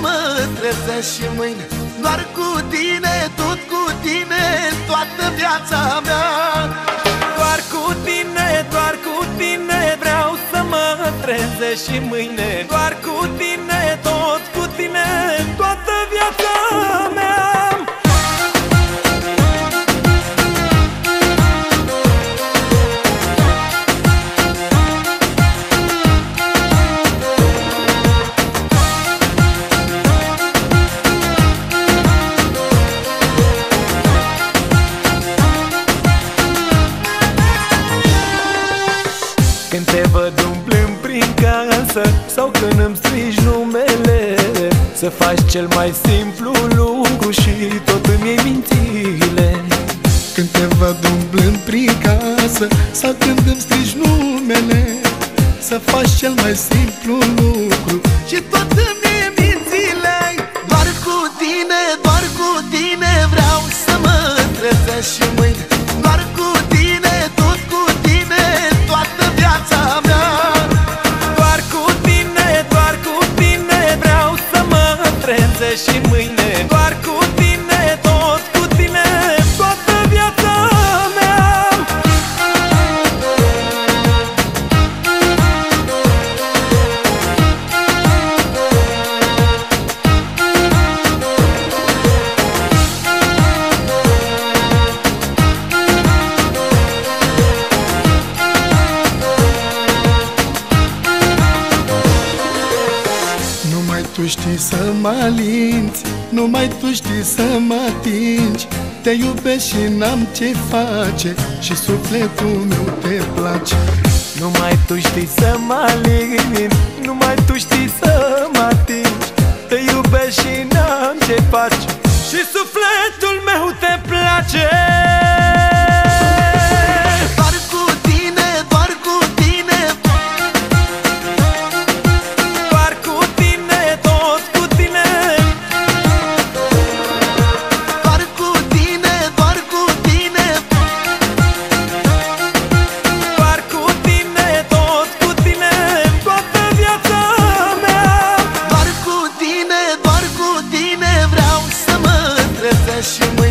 tine vreau să mă trezesc și mâine Doar cu tine, tot cu tine, toată viața mea. Doar cu tine, doar cu tine vreau să mă trezesc și mâine. Doar cu tine, te văd umblând prin casă Sau când îmi strigi numele. Să faci cel mai simplu lucru Și tot îmi iei mințile. Când te văd umblând prin casă Sau când îmi strigi numele. Să faci cel mai simplu lucru Și tot îmi iei mințile. Doar cu tine, doar cu tine Vreau să mă trezesc și mâine trezesc și mâine Doar cu tine, tu știi să mă alinți Numai tu știi să mă atingi. Te iubesc și n-am ce face Și sufletul meu te place. Numai tu știi să mă alin Numai tu știi să mă atingi. Te iubesc și n-am ce faci Și sufletul meu te place trezesc